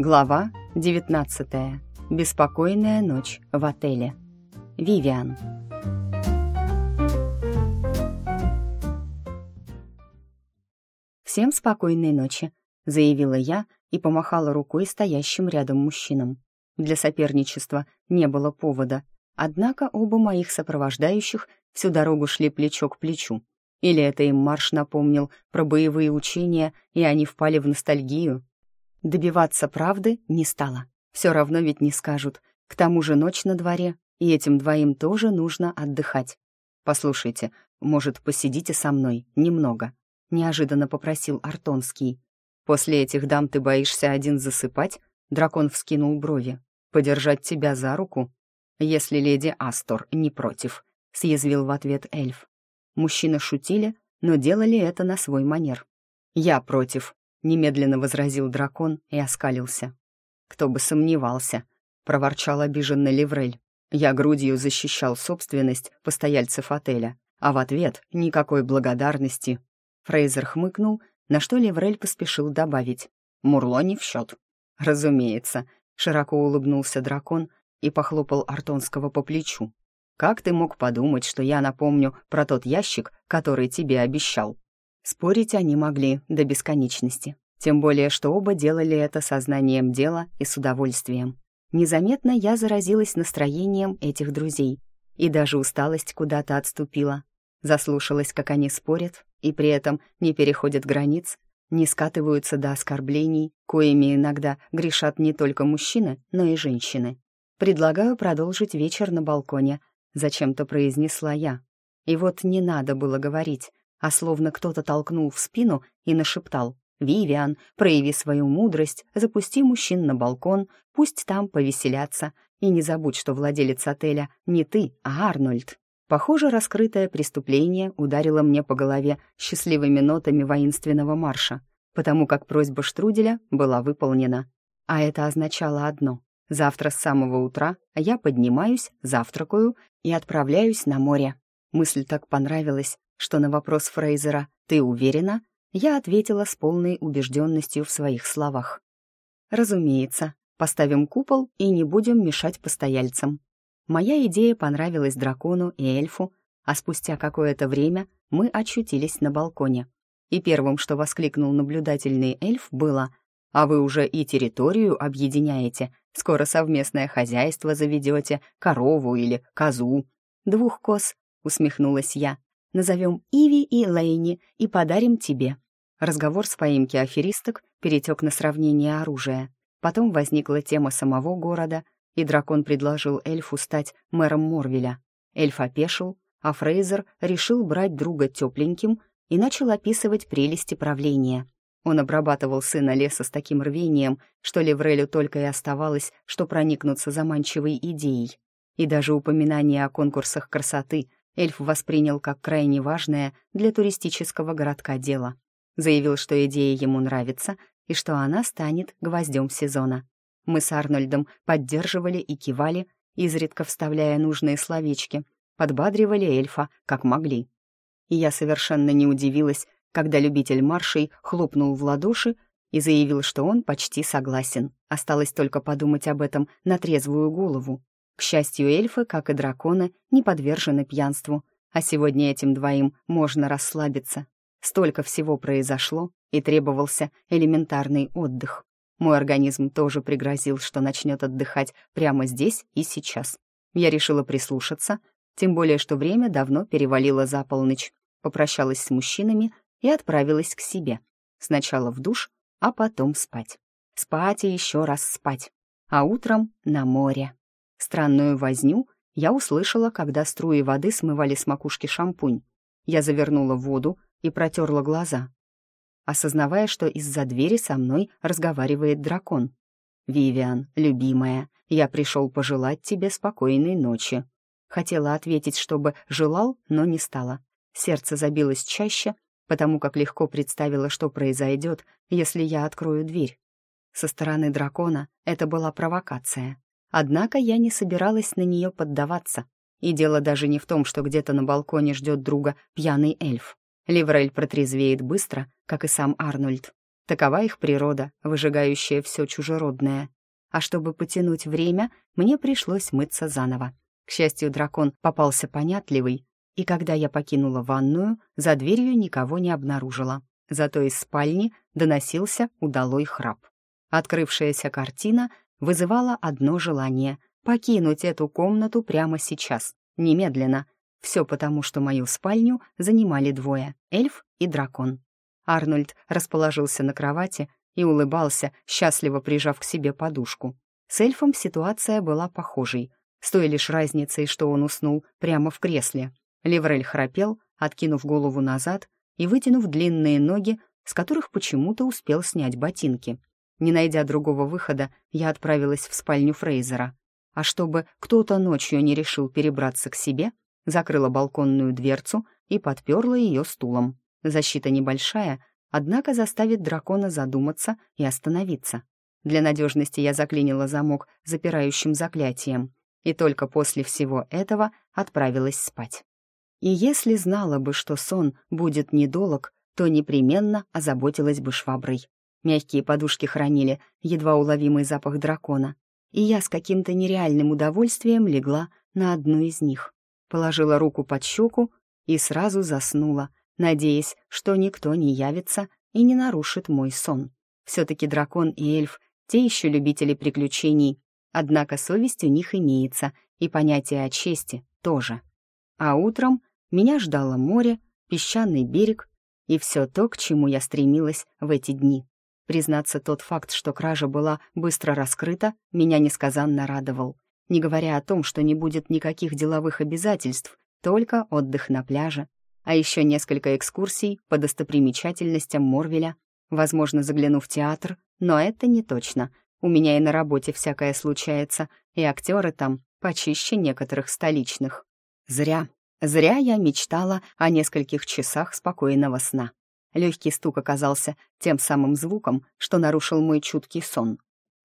Глава 19. Беспокойная ночь в отеле. Вивиан. «Всем спокойной ночи», — заявила я и помахала рукой стоящим рядом мужчинам. Для соперничества не было повода, однако оба моих сопровождающих всю дорогу шли плечо к плечу. Или это им марш напомнил про боевые учения, и они впали в ностальгию? Добиваться правды не стала. Все равно ведь не скажут. К тому же ночь на дворе, и этим двоим тоже нужно отдыхать. «Послушайте, может, посидите со мной немного?» — неожиданно попросил Артонский. «После этих дам ты боишься один засыпать?» Дракон вскинул брови. «Подержать тебя за руку?» «Если леди Астор не против», — съязвил в ответ эльф. Мужчины шутили, но делали это на свой манер. «Я против», — немедленно возразил дракон и оскалился. «Кто бы сомневался», — проворчал обиженный Леврель. «Я грудью защищал собственность постояльцев отеля, а в ответ никакой благодарности». Фрейзер хмыкнул, на что Леврель поспешил добавить. «Мурло не в счет». «Разумеется», — широко улыбнулся дракон и похлопал Артонского по плечу. «Как ты мог подумать, что я напомню про тот ящик, который тебе обещал?» Спорить они могли до бесконечности. Тем более, что оба делали это сознанием дела и с удовольствием. Незаметно я заразилась настроением этих друзей, и даже усталость куда-то отступила. Заслушалась, как они спорят, и при этом не переходят границ, не скатываются до оскорблений, коими иногда грешат не только мужчины, но и женщины. «Предлагаю продолжить вечер на балконе», — зачем-то произнесла я. И вот не надо было говорить, а словно кто-то толкнул в спину и нашептал. «Вивиан, прояви свою мудрость, запусти мужчин на балкон, пусть там повеселятся, и не забудь, что владелец отеля не ты, а Арнольд». Похоже, раскрытое преступление ударило мне по голове счастливыми нотами воинственного марша, потому как просьба Штруделя была выполнена. А это означало одно. Завтра с самого утра я поднимаюсь, завтракаю и отправляюсь на море. Мысль так понравилась, что на вопрос Фрейзера «Ты уверена?» я ответила с полной убежденностью в своих словах. «Разумеется, поставим купол и не будем мешать постояльцам». Моя идея понравилась дракону и эльфу, а спустя какое-то время мы очутились на балконе. И первым, что воскликнул наблюдательный эльф, было «А вы уже и территорию объединяете, скоро совместное хозяйство заведете, корову или козу». «Двух коз», — усмехнулась я, Назовем Иви и Лейни и подарим тебе». Разговор с поимки аферисток перетек на сравнение оружия. Потом возникла тема самого города, и дракон предложил эльфу стать мэром Морвеля. Эльф опешил, а Фрейзер решил брать друга тепленьким и начал описывать прелести правления. Он обрабатывал сына леса с таким рвением, что Леврелю только и оставалось, что проникнуться заманчивой идеей. И даже упоминание о конкурсах красоты эльф воспринял как крайне важное для туристического городка дело. Заявил, что идея ему нравится и что она станет гвоздем сезона. Мы с Арнольдом поддерживали и кивали, изредка вставляя нужные словечки, подбадривали эльфа, как могли. И я совершенно не удивилась, когда любитель маршей хлопнул в ладоши и заявил, что он почти согласен. Осталось только подумать об этом на трезвую голову. К счастью, эльфы, как и драконы, не подвержены пьянству, а сегодня этим двоим можно расслабиться. Столько всего произошло, и требовался элементарный отдых. Мой организм тоже пригрозил, что начнет отдыхать прямо здесь и сейчас. Я решила прислушаться, тем более, что время давно перевалило за полночь. Попрощалась с мужчинами и отправилась к себе. Сначала в душ, а потом спать. Спать и еще раз спать. А утром на море. Странную возню я услышала, когда струи воды смывали с макушки шампунь. Я завернула воду и протерла глаза, осознавая, что из-за двери со мной разговаривает дракон. «Вивиан, любимая, я пришел пожелать тебе спокойной ночи». Хотела ответить, чтобы желал, но не стала. Сердце забилось чаще, потому как легко представила, что произойдет, если я открою дверь. Со стороны дракона это была провокация. Однако я не собиралась на нее поддаваться. И дело даже не в том, что где-то на балконе ждет друга пьяный эльф. Ливрель протрезвеет быстро, как и сам Арнольд. Такова их природа, выжигающая все чужеродное. А чтобы потянуть время, мне пришлось мыться заново. К счастью, дракон попался понятливый, и когда я покинула ванную, за дверью никого не обнаружила. Зато из спальни доносился удалой храп. Открывшаяся картина вызывала одно желание — покинуть эту комнату прямо сейчас, немедленно. Все потому, что мою спальню занимали двое — эльф и дракон. Арнольд расположился на кровати и улыбался, счастливо прижав к себе подушку. С эльфом ситуация была похожей, с той лишь разницей, что он уснул прямо в кресле. Леврель храпел, откинув голову назад и вытянув длинные ноги, с которых почему-то успел снять ботинки. Не найдя другого выхода, я отправилась в спальню Фрейзера. А чтобы кто-то ночью не решил перебраться к себе, закрыла балконную дверцу и подперла ее стулом. Защита небольшая, однако заставит дракона задуматься и остановиться. Для надежности я заклинила замок запирающим заклятием, и только после всего этого отправилась спать. И если знала бы, что сон будет недолог, то непременно озаботилась бы шваброй. Мягкие подушки хранили едва уловимый запах дракона, и я с каким-то нереальным удовольствием легла на одну из них, положила руку под щеку и сразу заснула, надеясь, что никто не явится и не нарушит мой сон. Все-таки дракон и эльф — те еще любители приключений, однако совесть у них имеется, и понятие о чести тоже. А утром меня ждало море, песчаный берег и все то, к чему я стремилась в эти дни. Признаться, тот факт, что кража была быстро раскрыта, меня несказанно радовал. Не говоря о том, что не будет никаких деловых обязательств, только отдых на пляже, а еще несколько экскурсий по достопримечательностям Морвеля, возможно, загляну в театр, но это не точно. У меня и на работе всякое случается, и актеры там почище некоторых столичных. Зря, зря я мечтала о нескольких часах спокойного сна. Легкий стук оказался тем самым звуком, что нарушил мой чуткий сон.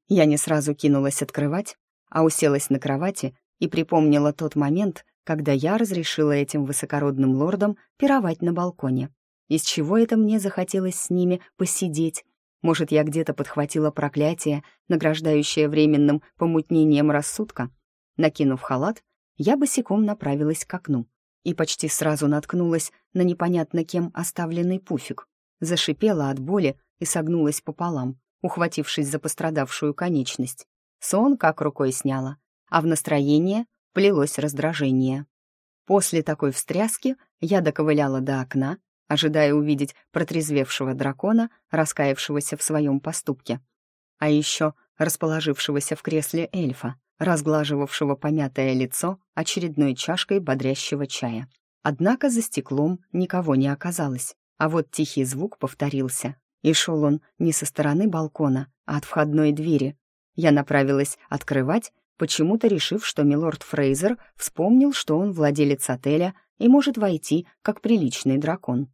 Я не сразу кинулась открывать, а уселась на кровати и припомнила тот момент, когда я разрешила этим высокородным лордам пировать на балконе. Из чего это мне захотелось с ними посидеть? Может, я где-то подхватила проклятие, награждающее временным помутнением рассудка? Накинув халат, я босиком направилась к окну и почти сразу наткнулась на непонятно кем оставленный пуфик. Зашипела от боли и согнулась пополам, ухватившись за пострадавшую конечность. Сон как рукой сняла, а в настроение плелось раздражение. После такой встряски я доковыляла до окна, ожидая увидеть протрезвевшего дракона, раскаявшегося в своем поступке. А еще расположившегося в кресле эльфа, разглаживавшего помятое лицо очередной чашкой бодрящего чая. Однако за стеклом никого не оказалось, а вот тихий звук повторился. И шел он не со стороны балкона, а от входной двери. Я направилась открывать, почему-то решив, что милорд Фрейзер вспомнил, что он владелец отеля и может войти, как приличный дракон.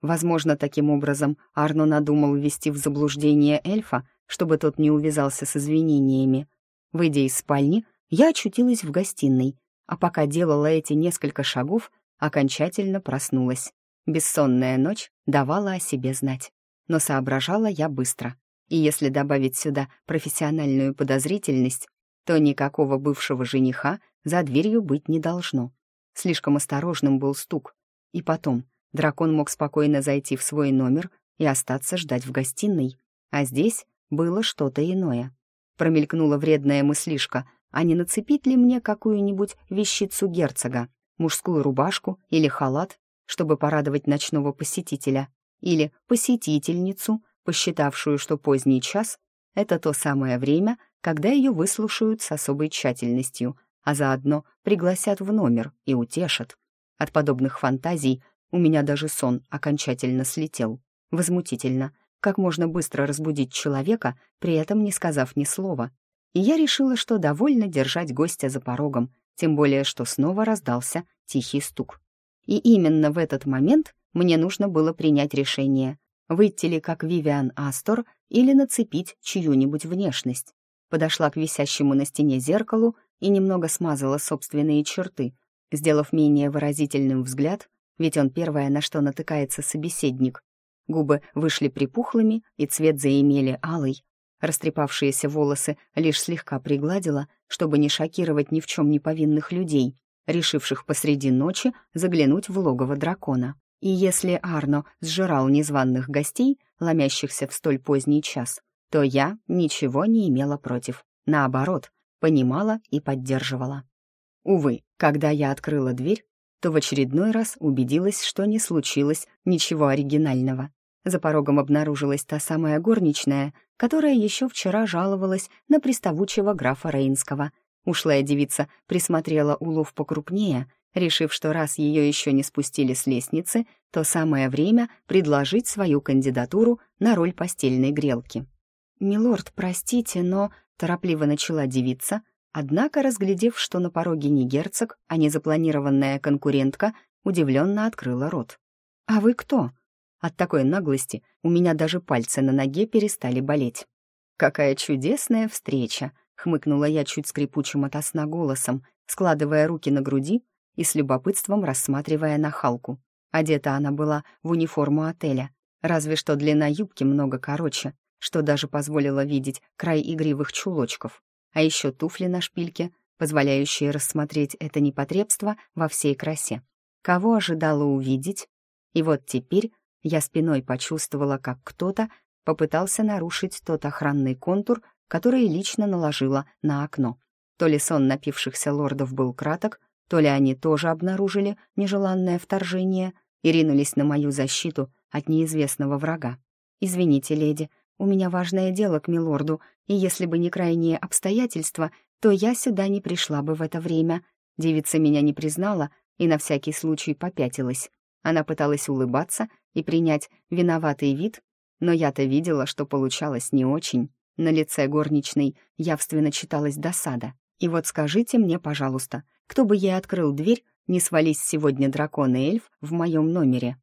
Возможно, таким образом Арно надумал ввести в заблуждение эльфа, чтобы тот не увязался с извинениями. Выйдя из спальни, я очутилась в гостиной, а пока делала эти несколько шагов, окончательно проснулась. Бессонная ночь давала о себе знать. Но соображала я быстро. И если добавить сюда профессиональную подозрительность, то никакого бывшего жениха за дверью быть не должно. Слишком осторожным был стук. И потом, дракон мог спокойно зайти в свой номер и остаться ждать в гостиной. А здесь было что-то иное промелькнула вредная мыслишка, а не нацепить ли мне какую-нибудь вещицу герцога, мужскую рубашку или халат, чтобы порадовать ночного посетителя, или посетительницу, посчитавшую, что поздний час — это то самое время, когда ее выслушают с особой тщательностью, а заодно пригласят в номер и утешат. От подобных фантазий у меня даже сон окончательно слетел. Возмутительно, как можно быстро разбудить человека, при этом не сказав ни слова. И я решила, что довольно держать гостя за порогом, тем более что снова раздался тихий стук. И именно в этот момент мне нужно было принять решение, выйти ли как Вивиан Астор или нацепить чью-нибудь внешность. Подошла к висящему на стене зеркалу и немного смазала собственные черты, сделав менее выразительным взгляд, ведь он первое, на что натыкается собеседник, губы вышли припухлыми и цвет заимели алый. Растрепавшиеся волосы лишь слегка пригладила, чтобы не шокировать ни в чем не повинных людей, решивших посреди ночи заглянуть в логово дракона. И если Арно сжирал незваных гостей, ломящихся в столь поздний час, то я ничего не имела против. Наоборот, понимала и поддерживала. Увы, когда я открыла дверь, то в очередной раз убедилась, что не случилось ничего оригинального. За порогом обнаружилась та самая горничная, которая еще вчера жаловалась на приставучего графа Рейнского. Ушлая девица присмотрела улов покрупнее решив, что раз ее еще не спустили с лестницы, то самое время предложить свою кандидатуру на роль постельной грелки. «Милорд, простите, но...» — торопливо начала девица, однако, разглядев, что на пороге не герцог, а не запланированная конкурентка, удивленно открыла рот. «А вы кто?» От такой наглости у меня даже пальцы на ноге перестали болеть. «Какая чудесная встреча!» — хмыкнула я чуть скрипучим ото сна голосом, складывая руки на груди и с любопытством рассматривая нахалку. Одета она была в униформу отеля, разве что длина юбки много короче, что даже позволило видеть край игривых чулочков, а еще туфли на шпильке, позволяющие рассмотреть это непотребство во всей красе. Кого ожидала увидеть? И вот теперь я спиной почувствовала, как кто-то попытался нарушить тот охранный контур, который лично наложила на окно. То ли сон напившихся лордов был краток, то ли они тоже обнаружили нежеланное вторжение и ринулись на мою защиту от неизвестного врага. «Извините, леди, у меня важное дело к милорду, и если бы не крайние обстоятельства, то я сюда не пришла бы в это время». Девица меня не признала и на всякий случай попятилась. Она пыталась улыбаться и принять виноватый вид, но я-то видела, что получалось не очень. На лице горничной явственно читалась досада. «И вот скажите мне, пожалуйста, кто бы ей открыл дверь, не свались сегодня дракон и эльф в моем номере.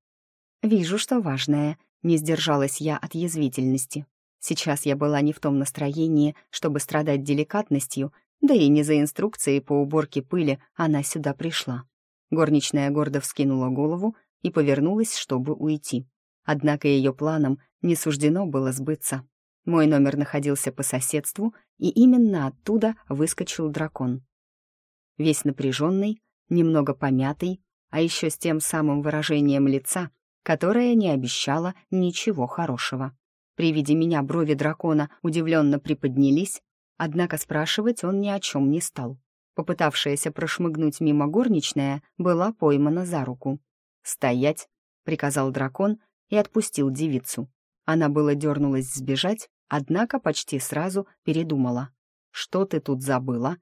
Вижу, что важное, не сдержалась я от язвительности. Сейчас я была не в том настроении, чтобы страдать деликатностью, да и не за инструкцией по уборке пыли она сюда пришла. Горничная гордо вскинула голову и повернулась, чтобы уйти. Однако ее планам не суждено было сбыться. Мой номер находился по соседству, и именно оттуда выскочил дракон весь напряженный, немного помятый, а еще с тем самым выражением лица, которое не обещало ничего хорошего. При виде меня брови дракона удивленно приподнялись, однако спрашивать он ни о чем не стал. Попытавшаяся прошмыгнуть мимо горничная была поймана за руку. «Стоять!» — приказал дракон и отпустил девицу. Она было дернулась сбежать, однако почти сразу передумала. «Что ты тут забыла?»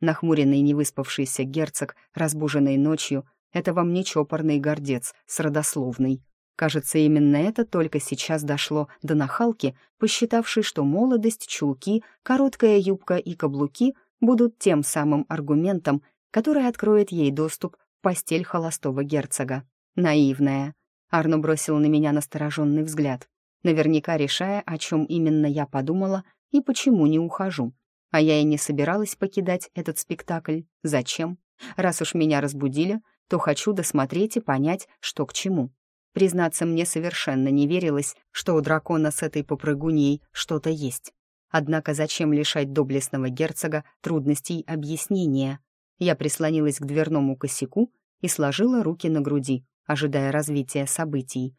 Нахмуренный невыспавшийся герцог, разбуженный ночью, это вам не чопорный гордец с родословной. Кажется, именно это только сейчас дошло до нахалки, посчитавшей, что молодость, чулки, короткая юбка и каблуки будут тем самым аргументом, который откроет ей доступ в постель холостого герцога. Наивная. Арно бросил на меня настороженный взгляд, наверняка решая, о чем именно я подумала и почему не ухожу. А я и не собиралась покидать этот спектакль. Зачем? Раз уж меня разбудили, то хочу досмотреть и понять, что к чему. Признаться, мне совершенно не верилось, что у дракона с этой попрыгуньей что-то есть. Однако зачем лишать доблестного герцога трудностей объяснения? Я прислонилась к дверному косяку и сложила руки на груди, ожидая развития событий.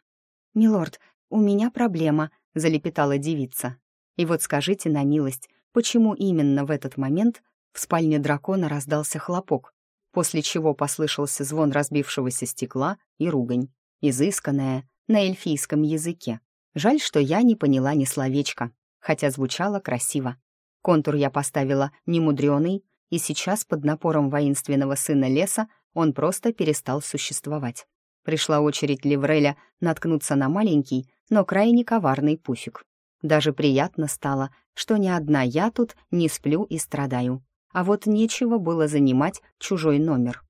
«Милорд, у меня проблема», — залепетала девица. «И вот скажите на милость, почему именно в этот момент в спальне дракона раздался хлопок, после чего послышался звон разбившегося стекла и ругань, изысканная на эльфийском языке. Жаль, что я не поняла ни словечка, хотя звучало красиво. Контур я поставила немудрёный, и сейчас под напором воинственного сына леса он просто перестал существовать. Пришла очередь Левреля наткнуться на маленький, но крайне коварный пуфик. Даже приятно стало, что ни одна я тут не сплю и страдаю. А вот нечего было занимать чужой номер.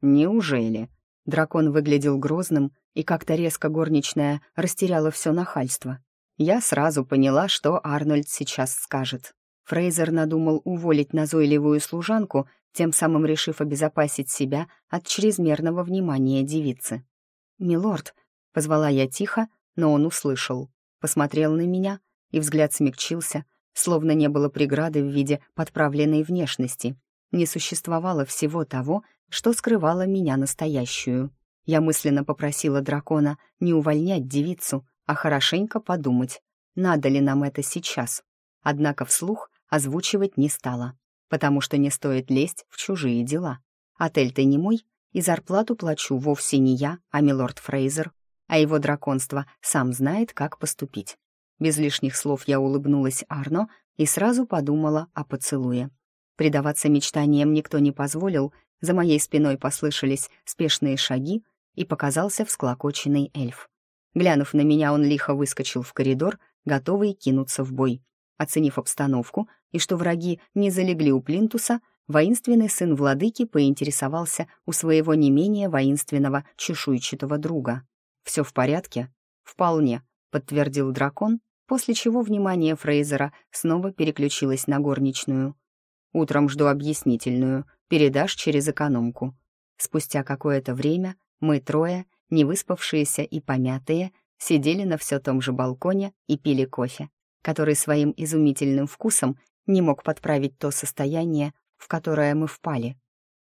Неужели? Дракон выглядел грозным, и как-то резко горничная растеряла все нахальство. Я сразу поняла, что Арнольд сейчас скажет. Фрейзер надумал уволить назойливую служанку, тем самым решив обезопасить себя от чрезмерного внимания девицы. «Милорд», — позвала я тихо, но он услышал, посмотрел на меня, и взгляд смягчился, словно не было преграды в виде подправленной внешности. Не существовало всего того, что скрывало меня настоящую. Я мысленно попросила дракона не увольнять девицу, а хорошенько подумать, надо ли нам это сейчас. Однако вслух озвучивать не стала, потому что не стоит лезть в чужие дела. Отель-то не мой, и зарплату плачу вовсе не я, а милорд Фрейзер, а его драконство сам знает, как поступить. Без лишних слов я улыбнулась Арно и сразу подумала о поцелуе. Предаваться мечтаниям никто не позволил, за моей спиной послышались спешные шаги, и показался всклокоченный эльф. Глянув на меня, он лихо выскочил в коридор, готовый кинуться в бой. Оценив обстановку и что враги не залегли у плинтуса, воинственный сын владыки поинтересовался у своего не менее воинственного чешуйчатого друга. «Все в порядке?» «Вполне», — подтвердил дракон, после чего внимание Фрейзера снова переключилось на горничную. «Утром жду объяснительную, передашь через экономку». Спустя какое-то время мы трое, невыспавшиеся и помятые, сидели на все том же балконе и пили кофе, который своим изумительным вкусом не мог подправить то состояние, в которое мы впали.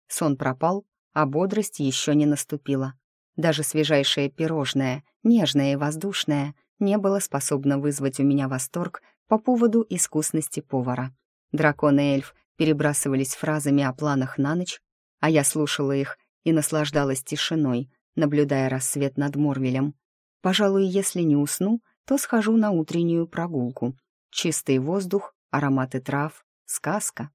Сон пропал, а бодрость еще не наступила. Даже свежайшее пирожное, нежное и воздушное, не было способно вызвать у меня восторг по поводу искусности повара. Дракон и эльф перебрасывались фразами о планах на ночь, а я слушала их и наслаждалась тишиной, наблюдая рассвет над Морвелем. Пожалуй, если не усну, то схожу на утреннюю прогулку. Чистый воздух, ароматы трав, сказка.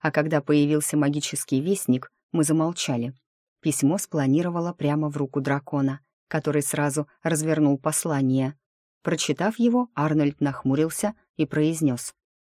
А когда появился магический вестник, мы замолчали. Письмо спланировала прямо в руку дракона, который сразу развернул послание. Прочитав его, Арнольд нахмурился и произнес.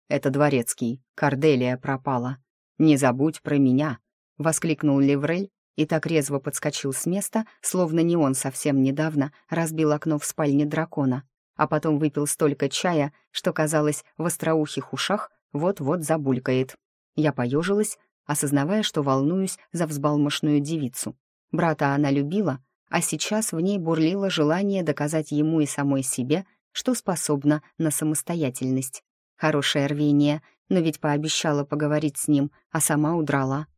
«Это дворецкий, Корделия пропала. Не забудь про меня!» — воскликнул Леврель и так резво подскочил с места, словно не он совсем недавно разбил окно в спальне дракона, а потом выпил столько чая, что, казалось, в остроухих ушах вот-вот забулькает. Я поежилась, осознавая, что волнуюсь за взбалмошную девицу. Брата она любила, а сейчас в ней бурлило желание доказать ему и самой себе, что способна на самостоятельность. Хорошее рвение, но ведь пообещала поговорить с ним, а сама удрала.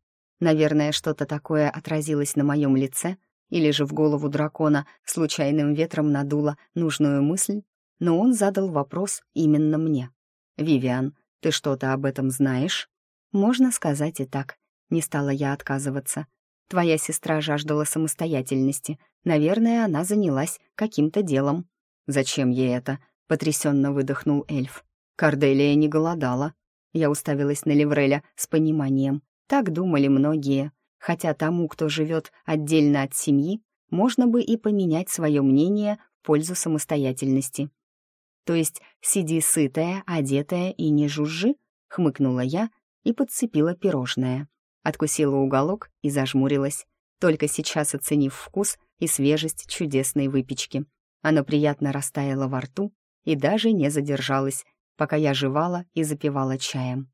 Наверное, что-то такое отразилось на моем лице, или же в голову дракона случайным ветром надуло нужную мысль, но он задал вопрос именно мне. «Вивиан, ты что-то об этом знаешь?» Можно сказать и так. Не стала я отказываться. Твоя сестра жаждала самостоятельности. Наверное, она занялась каким-то делом. Зачем ей это? Потрясенно выдохнул эльф. Корделия не голодала. Я уставилась на Левреля с пониманием. Так думали многие. Хотя тому, кто живет отдельно от семьи, можно бы и поменять свое мнение в пользу самостоятельности. То есть сиди сытая, одетая и не жужжи, хмыкнула я, и подцепила пирожное. Откусила уголок и зажмурилась, только сейчас оценив вкус и свежесть чудесной выпечки. Оно приятно растаяло во рту и даже не задержалось, пока я жевала и запивала чаем.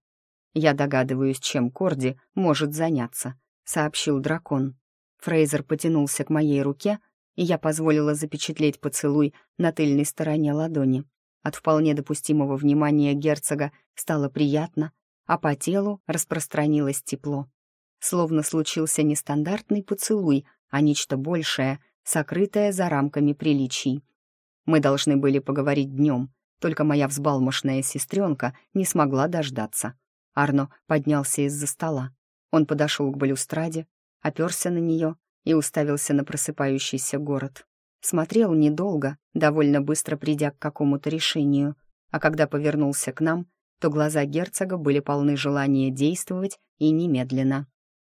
«Я догадываюсь, чем Корди может заняться», — сообщил дракон. Фрейзер потянулся к моей руке, и я позволила запечатлеть поцелуй на тыльной стороне ладони. От вполне допустимого внимания герцога стало приятно, а по телу распространилось тепло. Словно случился не стандартный поцелуй, а нечто большее, сокрытое за рамками приличий. Мы должны были поговорить днем, только моя взбалмошная сестренка не смогла дождаться. Арно поднялся из-за стола. Он подошел к балюстраде, оперся на нее и уставился на просыпающийся город. Смотрел недолго, довольно быстро придя к какому-то решению, а когда повернулся к нам, то глаза герцога были полны желания действовать и немедленно.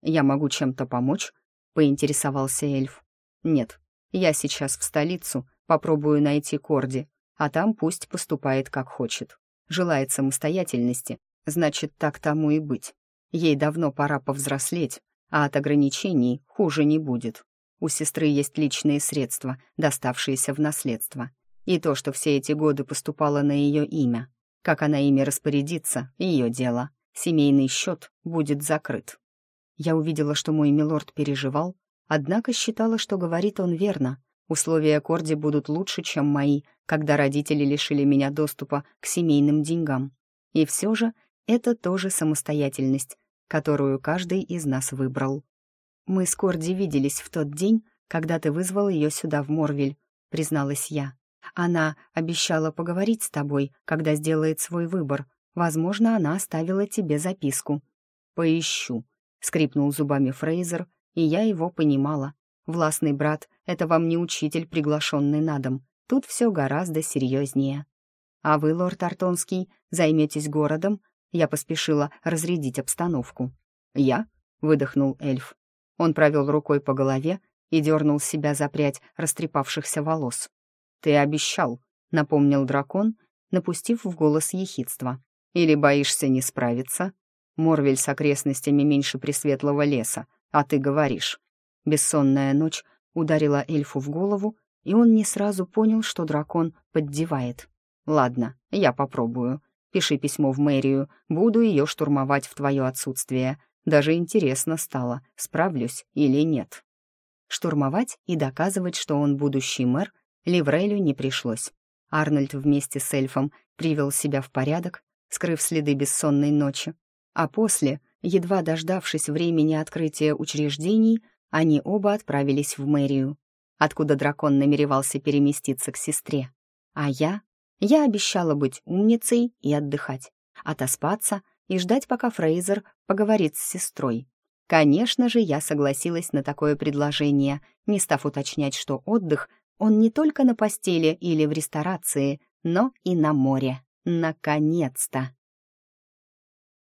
«Я могу чем-то помочь?» — поинтересовался эльф. «Нет, я сейчас в столицу, попробую найти Корди, а там пусть поступает как хочет. Желает самостоятельности, значит, так тому и быть. Ей давно пора повзрослеть, а от ограничений хуже не будет. У сестры есть личные средства, доставшиеся в наследство. И то, что все эти годы поступало на ее имя. Как она ими распорядится, ее дело. Семейный счет будет закрыт. Я увидела, что мой милорд переживал, однако считала, что говорит он верно. Условия Корди будут лучше, чем мои, когда родители лишили меня доступа к семейным деньгам. И все же это тоже самостоятельность, которую каждый из нас выбрал. «Мы с Корди виделись в тот день, когда ты вызвал ее сюда, в Морвиль», — призналась я. «Она обещала поговорить с тобой, когда сделает свой выбор. Возможно, она оставила тебе записку». «Поищу», — скрипнул зубами Фрейзер, и я его понимала. Властный брат — это вам не учитель, приглашенный на дом. Тут все гораздо серьезнее. А вы, лорд Артонский, займетесь городом? Я поспешила разрядить обстановку. Я? — выдохнул эльф. Он провел рукой по голове и дернул себя за прядь растрепавшихся волос. «Ты обещал», — напомнил дракон, напустив в голос ехидство. «Или боишься не справиться? Морвель с окрестностями меньше Пресветлого леса, а ты говоришь. Бессонная ночь ударила эльфу в голову, и он не сразу понял, что дракон поддевает. «Ладно, я попробую. Пиши письмо в мэрию, буду ее штурмовать в твое отсутствие. Даже интересно стало, справлюсь или нет». Штурмовать и доказывать, что он будущий мэр, Ливрелю не пришлось. Арнольд вместе с эльфом привел себя в порядок, скрыв следы бессонной ночи, а после, едва дождавшись времени открытия учреждений, они оба отправились в мэрию, откуда дракон намеревался переместиться к сестре. А я? Я обещала быть умницей и отдыхать, отоспаться и ждать, пока Фрейзер поговорит с сестрой. Конечно же, я согласилась на такое предложение, не став уточнять, что отдых, он не только на постели или в ресторации, но и на море. Наконец-то!